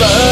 love.